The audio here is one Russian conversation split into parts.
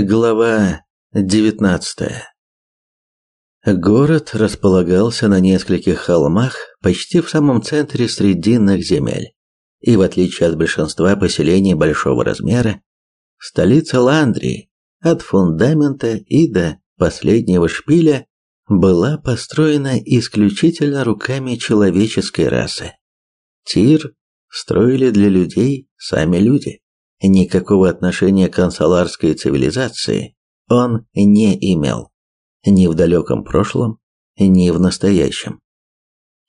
Глава 19. Город располагался на нескольких холмах, почти в самом центре срединных земель. И в отличие от большинства поселений большого размера, столица Ландрии от фундамента и до последнего шпиля была построена исключительно руками человеческой расы. Тир строили для людей сами люди. Никакого отношения к консуларской цивилизации он не имел. Ни в далеком прошлом, ни в настоящем.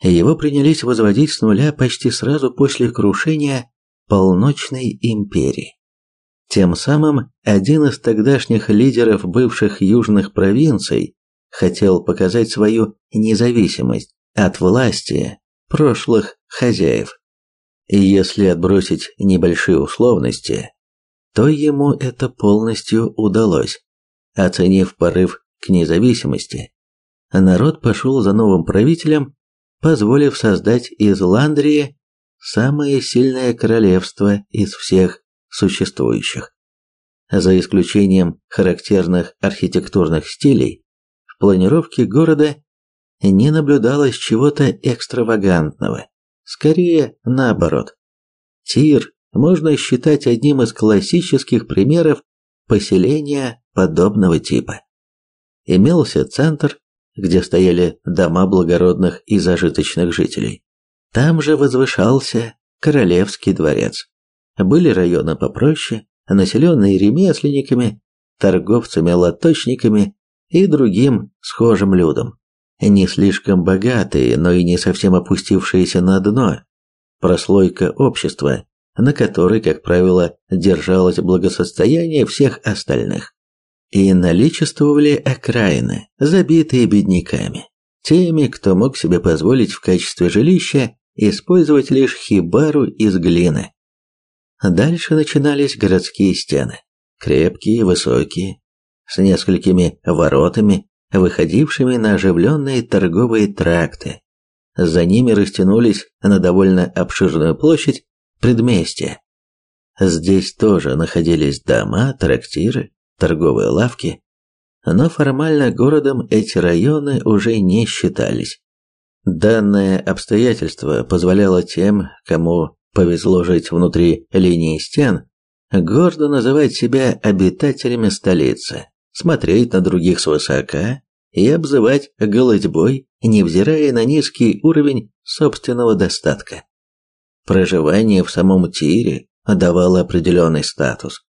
Его принялись возводить с нуля почти сразу после крушения полночной империи. Тем самым один из тогдашних лидеров бывших южных провинций хотел показать свою независимость от власти прошлых хозяев. И если отбросить небольшие условности, то ему это полностью удалось. Оценив порыв к независимости, народ пошел за новым правителем, позволив создать из Ландрии самое сильное королевство из всех существующих. За исключением характерных архитектурных стилей, в планировке города не наблюдалось чего-то экстравагантного. Скорее, наоборот. Тир можно считать одним из классических примеров поселения подобного типа. Имелся центр, где стояли дома благородных и зажиточных жителей. Там же возвышался королевский дворец. Были районы попроще, населенные ремесленниками, торговцами-лоточниками и другим схожим людом не слишком богатые, но и не совсем опустившиеся на дно, прослойка общества, на которой, как правило, держалось благосостояние всех остальных. И наличествовали окраины, забитые бедняками, теми, кто мог себе позволить в качестве жилища использовать лишь хибару из глины. Дальше начинались городские стены, крепкие, высокие, с несколькими воротами выходившими на оживленные торговые тракты. За ними растянулись на довольно обширную площадь предместья. Здесь тоже находились дома, трактиры, торговые лавки, но формально городом эти районы уже не считались. Данное обстоятельство позволяло тем, кому повезло жить внутри линии стен, гордо называть себя обитателями столицы смотреть на других свысока и обзывать голодьбой, невзирая на низкий уровень собственного достатка. Проживание в самом тире давало определенный статус.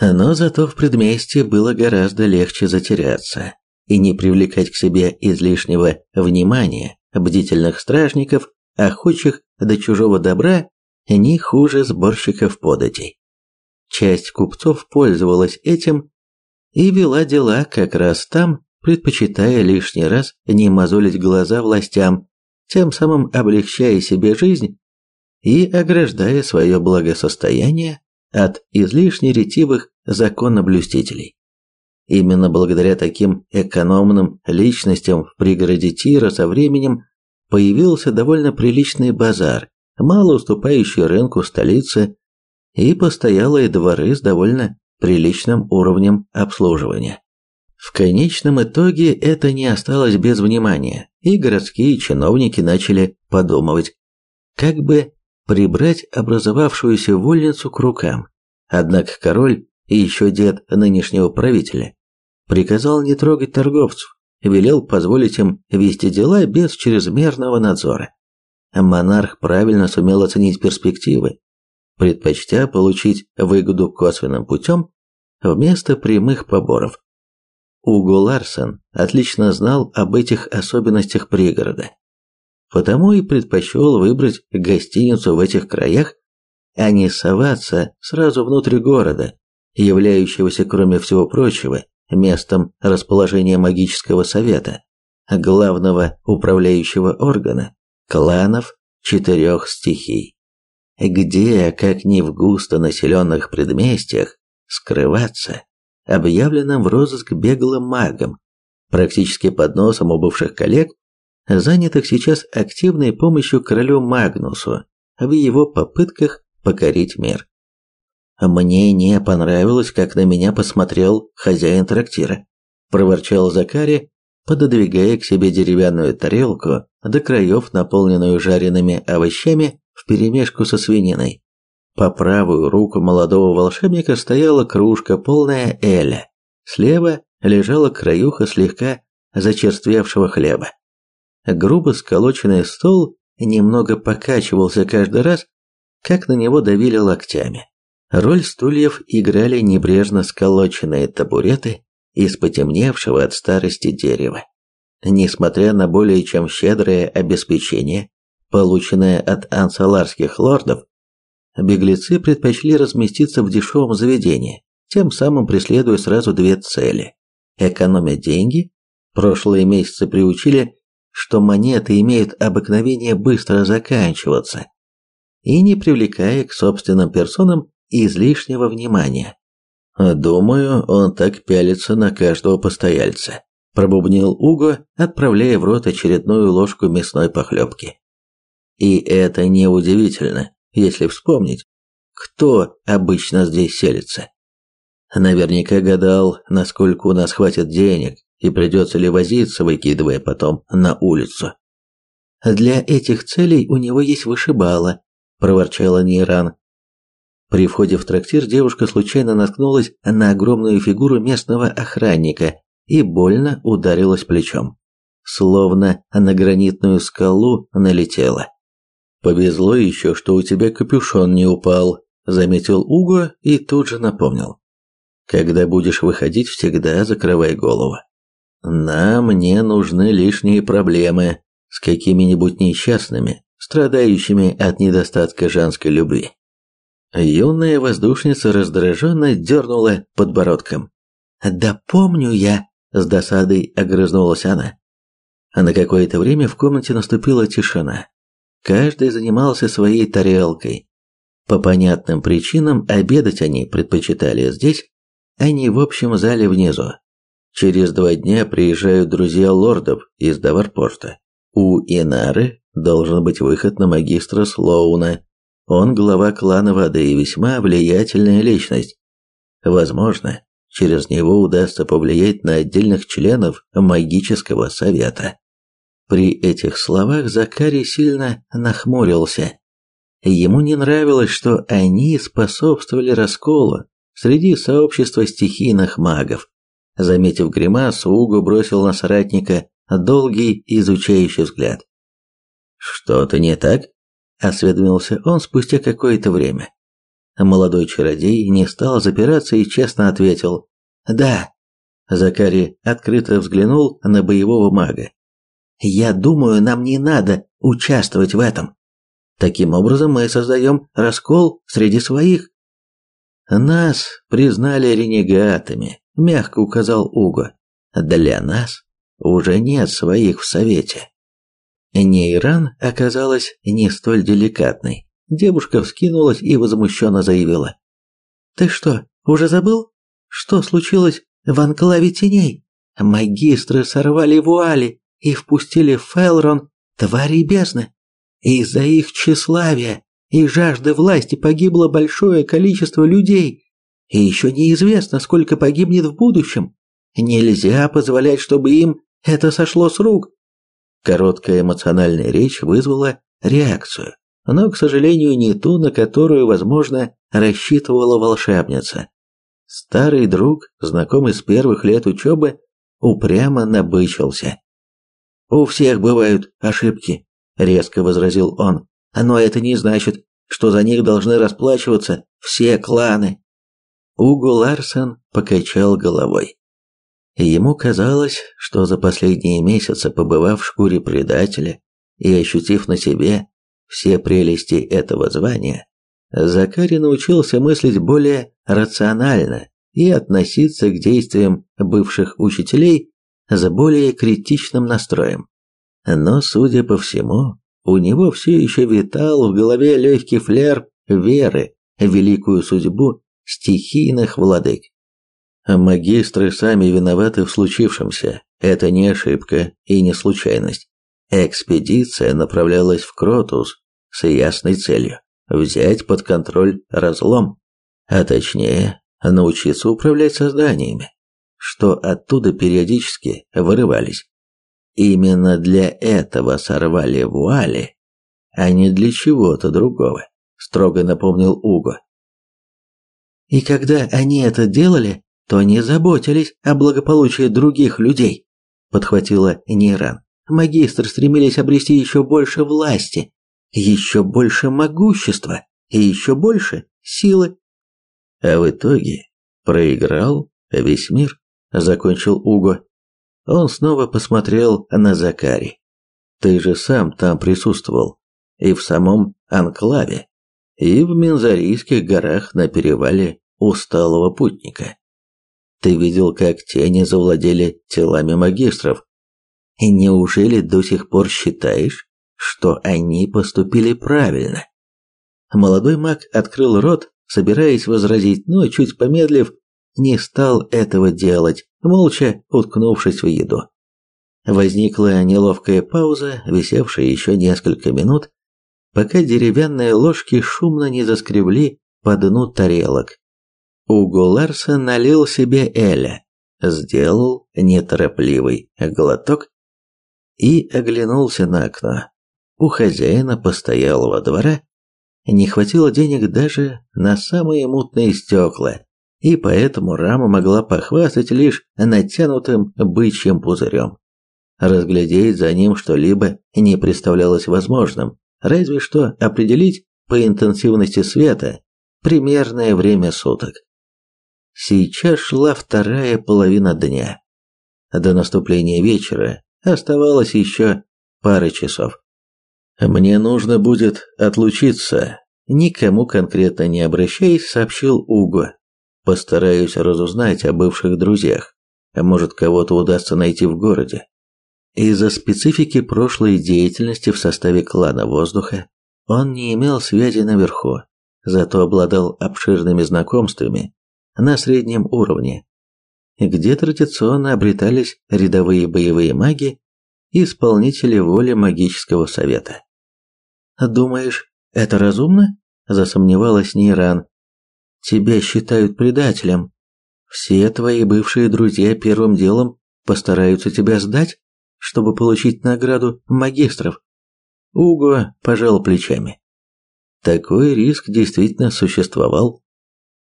Но зато в предместье было гораздо легче затеряться и не привлекать к себе излишнего внимания бдительных стражников, охочих до чужого добра, не хуже сборщиков податей. Часть купцов пользовалась этим и вела дела как раз там, предпочитая лишний раз не мозолить глаза властям, тем самым облегчая себе жизнь и ограждая свое благосостояние от излишне ретивых законоблюстителей. Именно благодаря таким экономным личностям в пригороде Тира со временем появился довольно приличный базар, мало уступающий рынку столицы, и постоялые дворы с довольно приличным уровнем обслуживания. В конечном итоге это не осталось без внимания, и городские чиновники начали подумывать, как бы прибрать образовавшуюся вольницу к рукам. Однако король и еще дед нынешнего правителя приказал не трогать торговцев, велел позволить им вести дела без чрезмерного надзора. Монарх правильно сумел оценить перспективы предпочтя получить выгоду косвенным путем вместо прямых поборов. Уго Ларсен отлично знал об этих особенностях пригорода, потому и предпочел выбрать гостиницу в этих краях, а не соваться сразу внутрь города, являющегося, кроме всего прочего, местом расположения магического совета, главного управляющего органа, кланов четырех стихий где, как ни в густо населенных предместьях, скрываться объявленным в розыск беглым магом, практически под носом у бывших коллег, занятых сейчас активной помощью королю Магнусу в его попытках покорить мир. Мне не понравилось, как на меня посмотрел хозяин трактира, проворчал Закари, пододвигая к себе деревянную тарелку, до краев наполненную жареными овощами вперемешку со свининой. По правую руку молодого волшебника стояла кружка, полная эля. Слева лежала краюха слегка зачерствевшего хлеба. Грубо сколоченный стол немного покачивался каждый раз, как на него давили локтями. Роль стульев играли небрежно сколоченные табуреты из потемневшего от старости дерева. Несмотря на более чем щедрое обеспечение, полученное от ансаларских лордов, беглецы предпочли разместиться в дешевом заведении, тем самым преследуя сразу две цели – экономить деньги, прошлые месяцы приучили, что монеты имеют обыкновение быстро заканчиваться, и не привлекая к собственным персонам излишнего внимания. «Думаю, он так пялится на каждого постояльца», – пробубнил Уго, отправляя в рот очередную ложку мясной похлебки. И это неудивительно, если вспомнить, кто обычно здесь селится. Наверняка гадал, насколько у нас хватит денег и придется ли возиться, выкидывая потом на улицу. Для этих целей у него есть вышибала, проворчала Нейран. При входе в трактир девушка случайно наткнулась на огромную фигуру местного охранника и больно ударилась плечом. Словно на гранитную скалу налетела. «Повезло еще, что у тебя капюшон не упал», – заметил Уго и тут же напомнил. «Когда будешь выходить, всегда закрывай голову. Нам не нужны лишние проблемы с какими-нибудь несчастными, страдающими от недостатка женской любви». Юная воздушница раздраженно дернула подбородком. «Да помню я», – с досадой огрызнулась она. А на какое-то время в комнате наступила тишина. Каждый занимался своей тарелкой. По понятным причинам обедать они предпочитали здесь, а не в общем зале внизу. Через два дня приезжают друзья лордов из Даварпорта. У Инары должен быть выход на магистра Слоуна. Он глава клана воды и весьма влиятельная личность. Возможно, через него удастся повлиять на отдельных членов магического совета. При этих словах Закарий сильно нахмурился. Ему не нравилось, что они способствовали расколу среди сообщества стихийных магов. Заметив гримасу, Уго бросил на соратника долгий изучающий взгляд. «Что-то не так?» – осведомился он спустя какое-то время. Молодой чародей не стал запираться и честно ответил «Да». Закари открыто взглянул на боевого мага. Я думаю, нам не надо участвовать в этом. Таким образом мы создаем раскол среди своих. Нас признали ренегатами, мягко указал Уго. Для нас уже нет своих в совете. Нейран оказалась не столь деликатной. Девушка вскинулась и возмущенно заявила. «Ты что, уже забыл? Что случилось в анклаве теней? Магистры сорвали вуали, и впустили в Фелрон твари бездны. Из-за их тщеславия и жажды власти погибло большое количество людей, и еще неизвестно, сколько погибнет в будущем. Нельзя позволять, чтобы им это сошло с рук. Короткая эмоциональная речь вызвала реакцию, но, к сожалению, не ту, на которую, возможно, рассчитывала волшебница. Старый друг, знакомый с первых лет учебы, упрямо набычился. «У всех бывают ошибки», – резко возразил он. «Но это не значит, что за них должны расплачиваться все кланы». Угу Ларсен покачал головой. Ему казалось, что за последние месяцы, побывав в шкуре предателя и ощутив на себе все прелести этого звания, Закари научился мыслить более рационально и относиться к действиям бывших учителей с более критичным настроем. Но, судя по всему, у него все еще витал в голове легкий флер веры в великую судьбу стихийных владык. Магистры сами виноваты в случившемся. Это не ошибка и не случайность. Экспедиция направлялась в Кротус с ясной целью – взять под контроль разлом. а точнее, научиться управлять созданиями, что оттуда периодически вырывались. Именно для этого сорвали вуали, а не для чего-то другого, строго напомнил Уго. И когда они это делали, то не заботились о благополучии других людей, подхватила Нейран. Магистры стремились обрести еще больше власти, еще больше могущества и еще больше силы. А в итоге проиграл весь мир, закончил Уго. Он снова посмотрел на Закари. Ты же сам там присутствовал, и в самом анклаве, и в Минзарийских горах на перевале усталого путника. Ты видел, как тени завладели телами магистров. И неужели до сих пор считаешь, что они поступили правильно? Молодой маг открыл рот, собираясь возразить, но чуть помедлив, не стал этого делать, молча уткнувшись в еду. Возникла неловкая пауза, висевшая еще несколько минут, пока деревянные ложки шумно не заскребли по дну тарелок. Уго Ларсон налил себе Эля, сделал неторопливый глоток и оглянулся на окно. У хозяина постоялого двора не хватило денег даже на самые мутные стекла, и поэтому рама могла похвастать лишь натянутым бычьим пузырем. Разглядеть за ним что-либо не представлялось возможным, разве что определить по интенсивности света примерное время суток. Сейчас шла вторая половина дня. До наступления вечера оставалось еще пара часов. Мне нужно будет отлучиться, никому конкретно не обращаясь, сообщил Уго. Постараюсь разузнать о бывших друзьях. Может, кого-то удастся найти в городе. Из-за специфики прошлой деятельности в составе клана Воздуха он не имел связи наверху, зато обладал обширными знакомствами на среднем уровне, где традиционно обретались рядовые боевые маги и исполнители воли магического совета. «Думаешь, это разумно?» – засомневалась Нейран. «Тебя считают предателем. Все твои бывшие друзья первым делом постараются тебя сдать, чтобы получить награду магистров». Уго пожал плечами. Такой риск действительно существовал.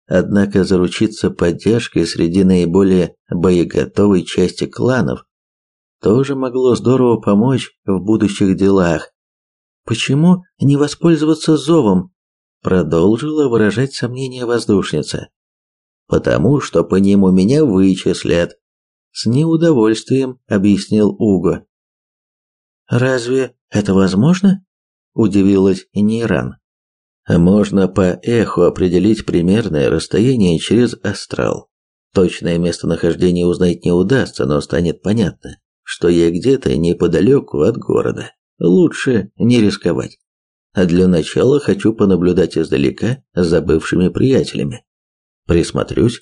Однако заручиться поддержкой среди наиболее боеготовой части кланов тоже могло здорово помочь в будущих делах. Почему не воспользоваться зовом? Продолжила выражать сомнение воздушница. Потому что по нему меня вычислят. С неудовольствием объяснил Уго. Разве это возможно? Удивилась Нейран. Можно по эху определить примерное расстояние через астрал. Точное местонахождение узнать не удастся, но станет понятно, что я где-то неподалеку от города. Лучше не рисковать. А для начала хочу понаблюдать издалека за бывшими приятелями. Присмотрюсь,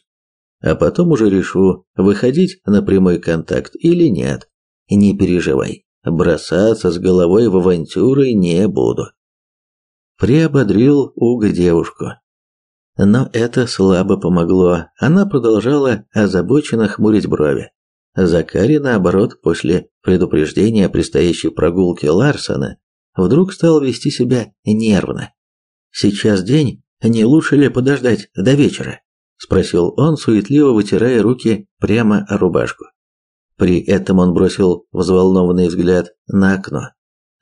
а потом уже решу, выходить на прямой контакт или нет. Не переживай, бросаться с головой в авантюры не буду приободрил Уга девушку. Но это слабо помогло. Она продолжала озабоченно хмурить брови. Закари, наоборот, после предупреждения о предстоящей прогулке Ларсона, вдруг стал вести себя нервно. «Сейчас день, не лучше ли подождать до вечера?» – спросил он, суетливо вытирая руки прямо о рубашку. При этом он бросил взволнованный взгляд на окно.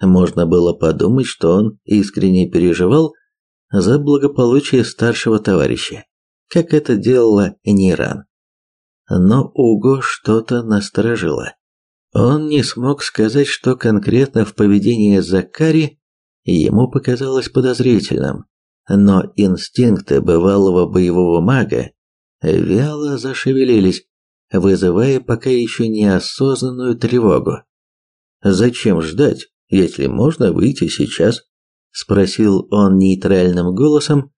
Можно было подумать, что он искренне переживал за благополучие старшего товарища, как это делала Ниран. Но Уго что-то насторожило. Он не смог сказать, что конкретно в поведении Закари ему показалось подозрительным, но инстинкты бывалого боевого мага вяло зашевелились, вызывая пока еще неосознанную тревогу. Зачем ждать, если можно выйти сейчас?» – спросил он нейтральным голосом,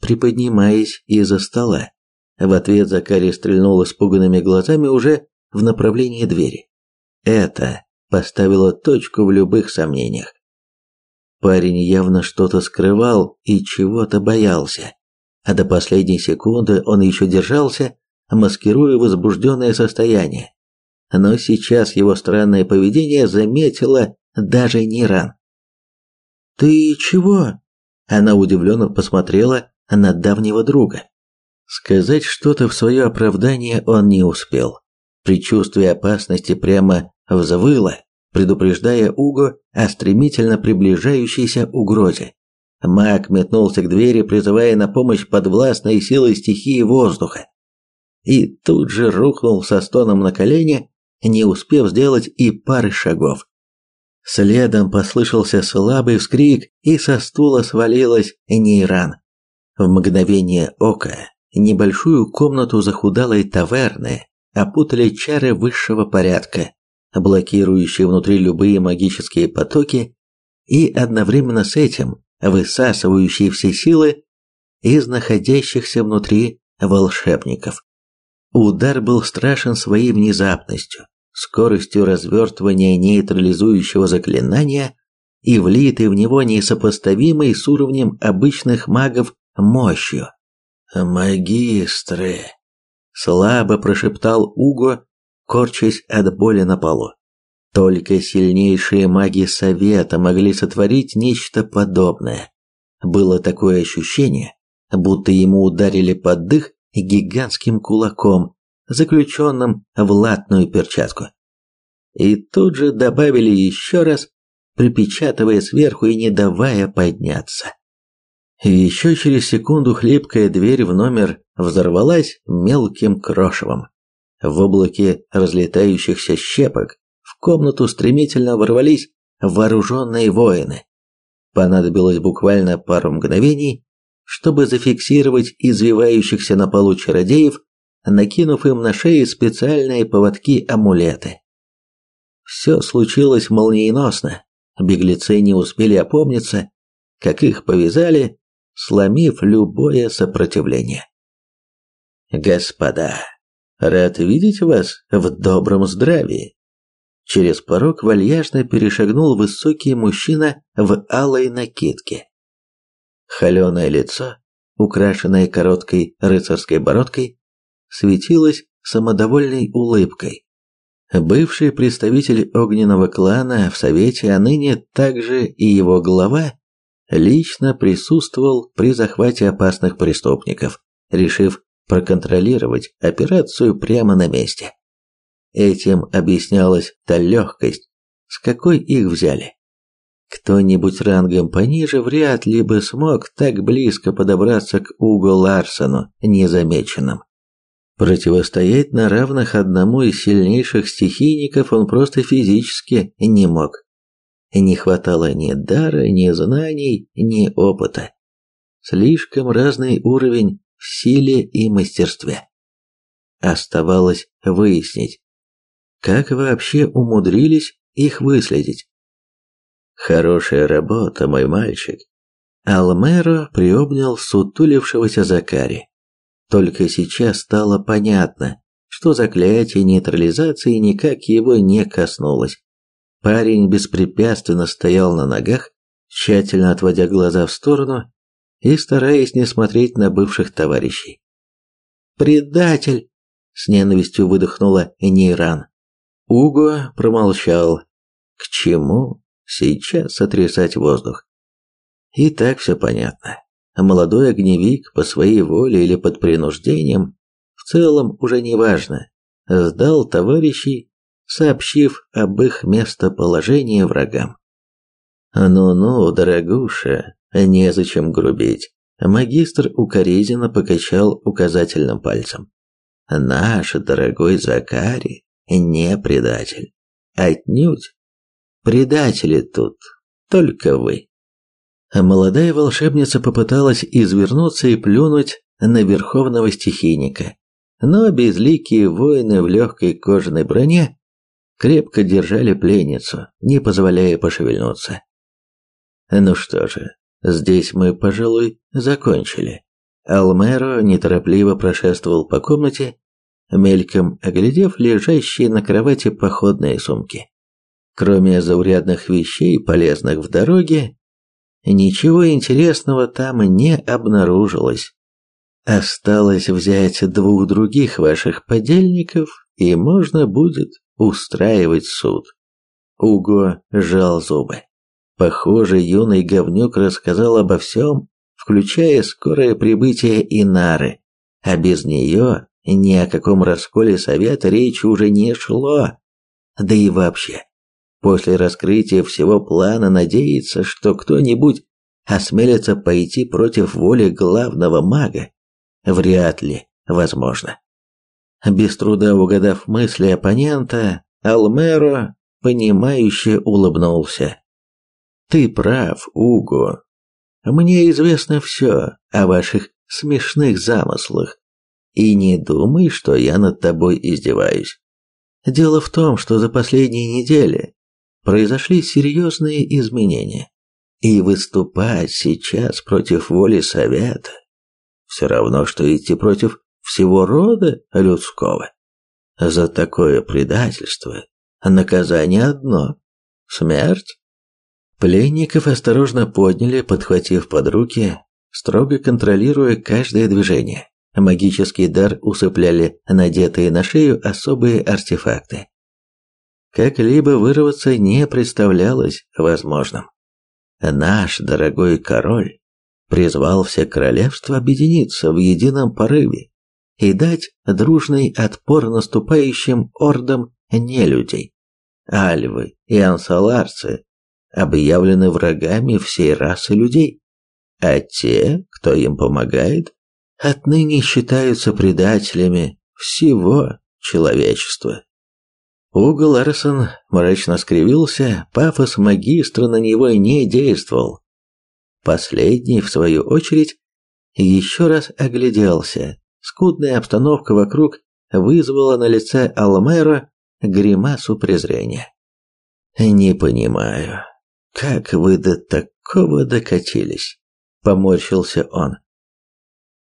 приподнимаясь из-за стола. В ответ Закарий стрельнул испуганными глазами уже в направлении двери. Это поставило точку в любых сомнениях. Парень явно что-то скрывал и чего-то боялся. а до последней секунды он еще держался, маскируя возбужденное состояние. Но сейчас его странное поведение заметила даже Ниран. «Ты чего?» Она удивленно посмотрела на давнего друга. Сказать что-то в свое оправдание он не успел. Предчувствие опасности прямо взвыло, предупреждая Уго о стремительно приближающейся угрозе. Маг метнулся к двери, призывая на помощь подвластной силой стихии воздуха. И тут же рухнул со стоном на колени, не успев сделать и пары шагов. Следом послышался слабый вскрик, и со стула свалилась Нейран. В мгновение ока небольшую комнату захудалой таверны опутали чары высшего порядка, блокирующие внутри любые магические потоки и одновременно с этим высасывающие все силы из находящихся внутри волшебников. Удар был страшен своей внезапностью, скоростью развертывания нейтрализующего заклинания и влитой в него несопоставимой с уровнем обычных магов мощью. «Магистры!» – слабо прошептал Уго, корчась от боли на полу. Только сильнейшие маги Совета могли сотворить нечто подобное. Было такое ощущение, будто ему ударили под дых гигантским кулаком, заключенным в латную перчатку. И тут же добавили еще раз, припечатывая сверху и не давая подняться. Еще через секунду хлипкая дверь в номер взорвалась мелким крошевом. В облаке разлетающихся щепок в комнату стремительно ворвались вооруженные воины. Понадобилось буквально пару мгновений, чтобы зафиксировать извивающихся на полу чародеев, накинув им на шеи специальные поводки-амулеты. Все случилось молниеносно. Беглецы не успели опомниться, как их повязали, сломив любое сопротивление. Господа, рад видеть вас в добром здравии. Через порог вальяжно перешагнул высокий мужчина в алой накидке. Холеное лицо, украшенное короткой рыцарской бородкой, светилось самодовольной улыбкой. Бывший представитель огненного клана в Совете, а ныне также и его глава, лично присутствовал при захвате опасных преступников, решив проконтролировать операцию прямо на месте. Этим объяснялась та легкость, с какой их взяли. Кто-нибудь рангом пониже вряд ли бы смог так близко подобраться к Уго Ларсону незамеченным. Противостоять на равных одному из сильнейших стихийников он просто физически не мог. Не хватало ни дара, ни знаний, ни опыта. Слишком разный уровень в силе и мастерстве. Оставалось выяснить, как вообще умудрились их выследить. Хорошая работа, мой мальчик. Алмеро приобнял сутулившегося Закари. Только сейчас стало понятно, что заклятие нейтрализации никак его не коснулось. Парень беспрепятственно стоял на ногах, тщательно отводя глаза в сторону и стараясь не смотреть на бывших товарищей. «Предатель!» – с ненавистью выдохнула Нейран. Уго промолчал. К чему сейчас сотрясать воздух? И так все понятно. Молодой огневик по своей воле или под принуждением, в целом уже не важно, сдал товарищей, сообщив об их местоположении врагам. «Ну-ну, дорогуша, незачем грубить», магистр укоризненно покачал указательным пальцем. «Наш дорогой Закари не предатель. Отнюдь. Предатели тут только вы. Молодая волшебница попыталась извернуться и плюнуть на верховного стихийника, но безликие воины в легкой кожаной броне крепко держали пленницу, не позволяя пошевельнуться. Ну что же, здесь мы, пожалуй, закончили. Алмеро неторопливо прошествовал по комнате, мельком оглядев лежащие на кровати походные сумки. Кроме заурядных вещей, полезных в дороге, ничего интересного там не обнаружилось. Осталось взять двух других ваших подельников, и можно будет устраивать суд. Уго сжал зубы. Похоже, юный говнюк рассказал обо всем, включая скорое прибытие Инары, а без нее ни о каком расколе совета речи уже не шло. Да и вообще, после раскрытия всего плана надеяться, что кто-нибудь осмелится пойти против воли главного мага, вряд ли возможно. Без труда угадав мысли оппонента, Алмеро, понимающе улыбнулся. «Ты прав, Уго. Мне известно все о ваших смешных замыслах. И не думай, что я над тобой издеваюсь. Дело в том, что за последние недели произошли серьезные изменения. И выступать сейчас против воли Совета все равно, что идти против всего рода людского. За такое предательство наказание одно – смерть. Пленников осторожно подняли, подхватив под руки, строго контролируя каждое движение. Магический дар усыпляли надетые на шею особые артефакты. Как-либо вырваться не представлялось возможным. Наш дорогой король призвал все королевства объединиться в едином порыве и дать дружный отпор наступающим ордам нелюдей. Альвы и ансаларцы объявлены врагами всей расы людей, а те, кто им помогает, отныне считаются предателями всего человечества. Уго Ларсон мрачно скривился, пафос магистра на него не действовал. Последний, в свою очередь, еще раз огляделся. Скудная обстановка вокруг вызвала на лице Алмэра гримасу презрения. «Не понимаю, как вы до такого докатились?» – поморщился он.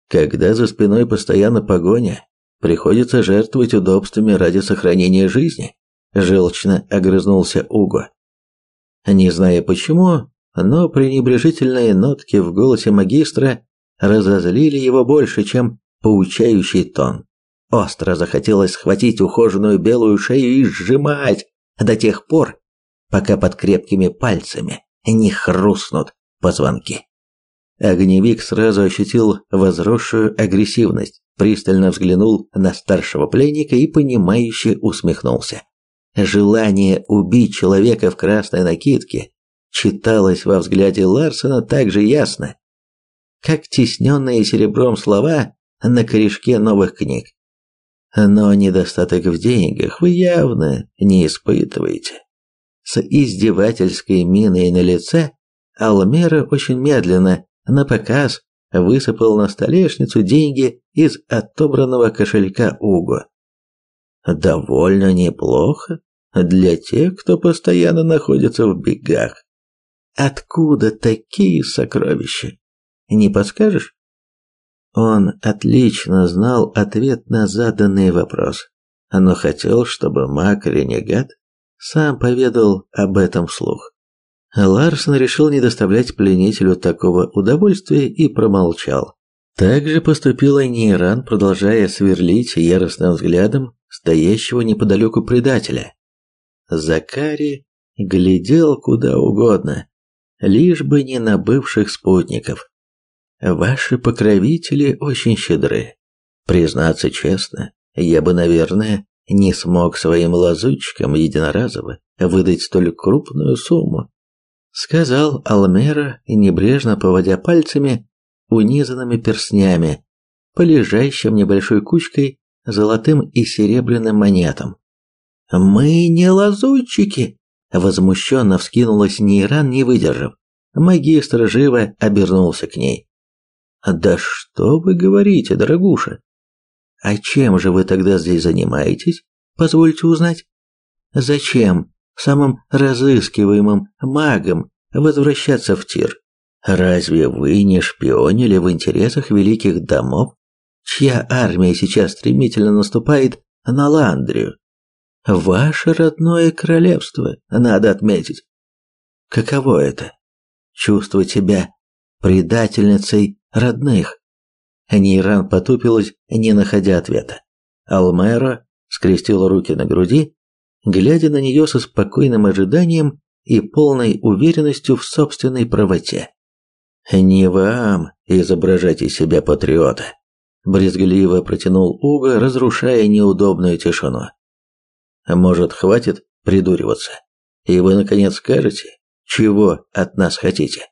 «Когда за спиной постоянно погоня, приходится жертвовать удобствами ради сохранения жизни», – желчно огрызнулся Уго. Не зная почему, но пренебрежительные нотки в голосе магистра разозлили его больше, чем поучающий тон. Остро захотелось схватить ухоженную белую шею и сжимать до тех пор, пока под крепкими пальцами не хрустнут позвонки. Огневик сразу ощутил возросшую агрессивность, пристально взглянул на старшего пленника и понимающе усмехнулся. Желание убить человека в красной накидке читалось во взгляде Ларсона так же ясно, как тесненные серебром слова на корешке новых книг. Но недостаток в деньгах вы явно не испытываете. С издевательской миной на лице Алмера очень медленно, на показ, высыпал на столешницу деньги из отобранного кошелька Уго. Довольно неплохо для тех, кто постоянно находится в бегах. Откуда такие сокровища? Не подскажешь? Он отлично знал ответ на заданный вопрос, но хотел, чтобы маг-ренегат сам поведал об этом вслух. Ларсон решил не доставлять пленителю такого удовольствия и промолчал. Так же поступила Нейран, продолжая сверлить яростным взглядом стоящего неподалеку предателя. Закари глядел куда угодно, лишь бы не на бывших спутников. Ваши покровители очень щедры. Признаться честно, я бы, наверное, не смог своим лазутчикам единоразово выдать столь крупную сумму, сказал Алмера, небрежно поводя пальцами, унизанными перстнями, по лежащим небольшой кучкой золотым и серебряным монетам. «Мы не лазутчики!» Возмущенно вскинулась Нейран, не выдержав. Магистр живо обернулся к ней. «Да что вы говорите, дорогуша? А чем же вы тогда здесь занимаетесь? Позвольте узнать. Зачем самым разыскиваемым магам возвращаться в тир? Разве вы не шпионили в интересах великих домов, чья армия сейчас стремительно наступает на Ландрию? Ваше родное королевство, надо отметить. Каково это? Чувствовать себя предательницей родных. Нейран потупилась, не находя ответа. Алмеро скрестила руки на груди, глядя на нее со спокойным ожиданием и полной уверенностью в собственной правоте. «Не вам изображать из себя патриота», – брезгливо протянул Уго, разрушая неудобную тишину. «Может, хватит придуриваться, и вы, наконец, скажете, чего от нас хотите?»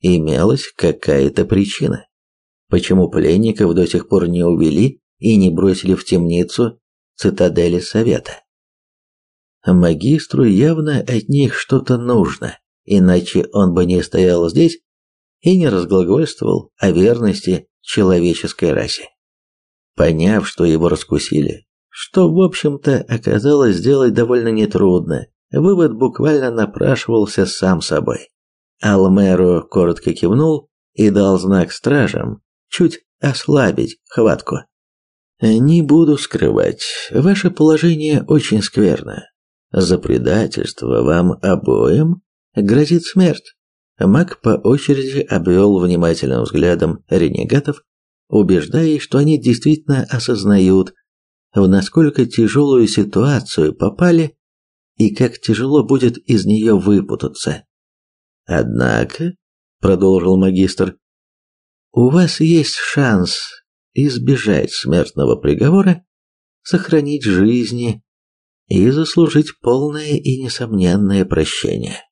Имелась какая-то причина, почему пленников до сих пор не увели и не бросили в темницу цитадели Совета. Магистру явно от них что-то нужно, иначе он бы не стоял здесь и не разглагольствовал о верности человеческой расе. Поняв, что его раскусили, что, в общем-то, оказалось сделать довольно нетрудно, вывод буквально напрашивался сам собой. Алмеро коротко кивнул и дал знак стражам чуть ослабить хватку. «Не буду скрывать, ваше положение очень скверно. За предательство вам обоим грозит смерть. Маг по очереди обвел внимательным взглядом ренегатов, убеждая, что они действительно осознают, в насколько тяжелую ситуацию попали и как тяжело будет из нее выпутаться. Однако, продолжил магистр, у вас есть шанс избежать смертного приговора, сохранить жизни и заслужить полное и несомненное прощение.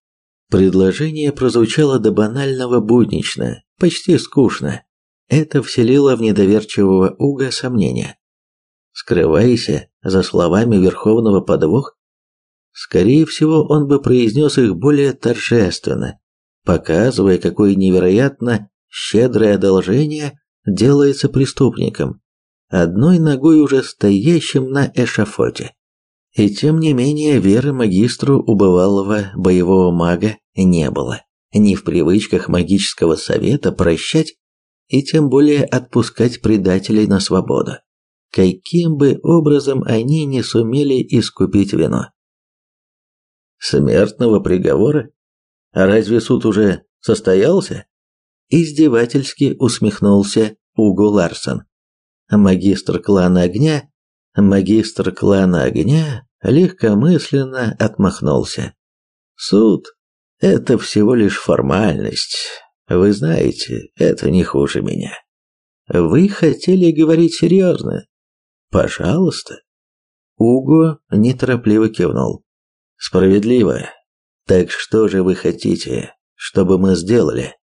Предложение прозвучало до банального буднично, почти скучно. Это вселило в недоверчивого Уга сомнения. Скрывайся за словами Верховного подвох, скорее всего, он бы произнес их более торжественно, показывая, какое невероятно щедрое одолжение делается преступником, одной ногой уже стоящим на эшафоте. И тем не менее веры магистру убывалого боевого мага не было. Ни в привычках магического совета прощать и тем более отпускать предателей на свободу. Каким бы образом они не сумели искупить вину. Смертного приговора? А разве суд уже состоялся? Издевательски усмехнулся Уго Ларсон. Магистр клана огня Магистр клана огня легкомысленно отмахнулся. Суд – это всего лишь формальность. Вы знаете, это не хуже меня. Вы хотели говорить серьезно? Пожалуйста. Уго неторопливо кивнул. Справедливо. Так что же вы хотите, чтобы мы сделали?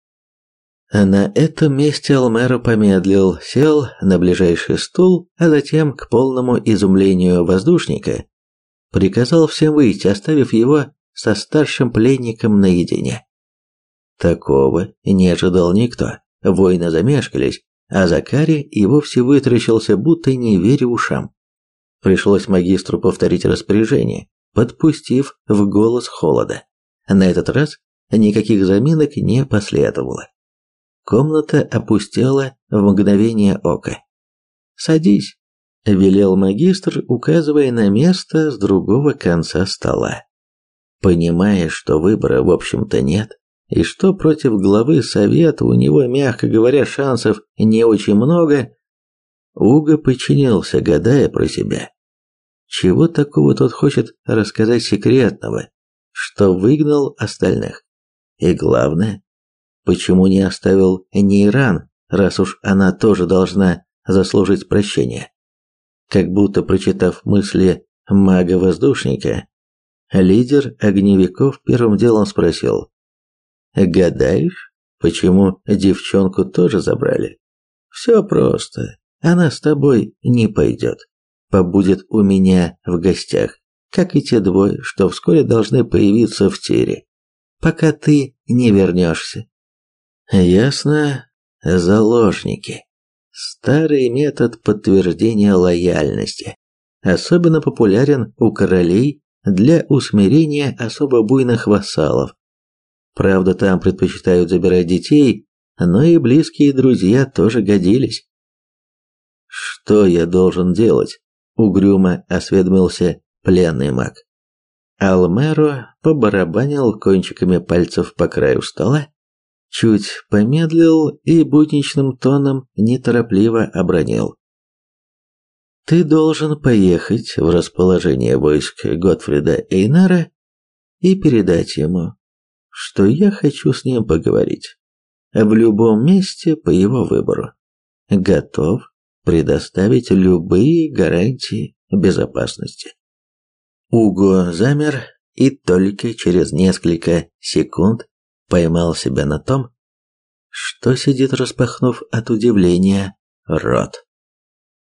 На этом месте Алмеро помедлил, сел на ближайший стул, а затем, к полному изумлению воздушника, приказал всем выйти, оставив его со старшим пленником наедине. Такого не ожидал никто. Воины замешкались, а Закари и вовсе вытаращился, будто не веря ушам. Пришлось магистру повторить распоряжение, подпустив в голос холода. На этот раз никаких заминок не последовало. Комната опустела в мгновение ока. «Садись», – велел магистр, указывая на место с другого конца стола. Понимая, что выбора в общем-то нет, и что против главы совета у него, мягко говоря, шансов не очень много, Уго подчинился, гадая про себя. Чего такого тот хочет рассказать секретного, что выгнал остальных? И главное, Почему не оставил Нейран, раз уж она тоже должна заслужить прощения? Как будто прочитав мысли мага-воздушника, лидер огневиков первым делом спросил. «Гадаешь, почему девчонку тоже забрали?» «Все просто. Она с тобой не пойдет. Побудет у меня в гостях, как и те двое, что вскоре должны появиться в тире, пока ты не вернешься. Ясно. Заложники. Старый метод подтверждения лояльности. Особенно популярен у королей для усмирения особо буйных вассалов. Правда, там предпочитают забирать детей, но и близкие друзья тоже годились. «Что я должен делать?» – угрюмо осведомился пленный маг. Алмеро побарабанил кончиками пальцев по краю стола, чуть помедлил и будничным тоном неторопливо обронил. «Ты должен поехать в расположение войск Готфрида Эйнара и передать ему, что я хочу с ним поговорить. В любом месте по его выбору. Готов предоставить любые гарантии безопасности». Уго замер и только через несколько секунд поймал себя на том, что сидит распахнув от удивления рот.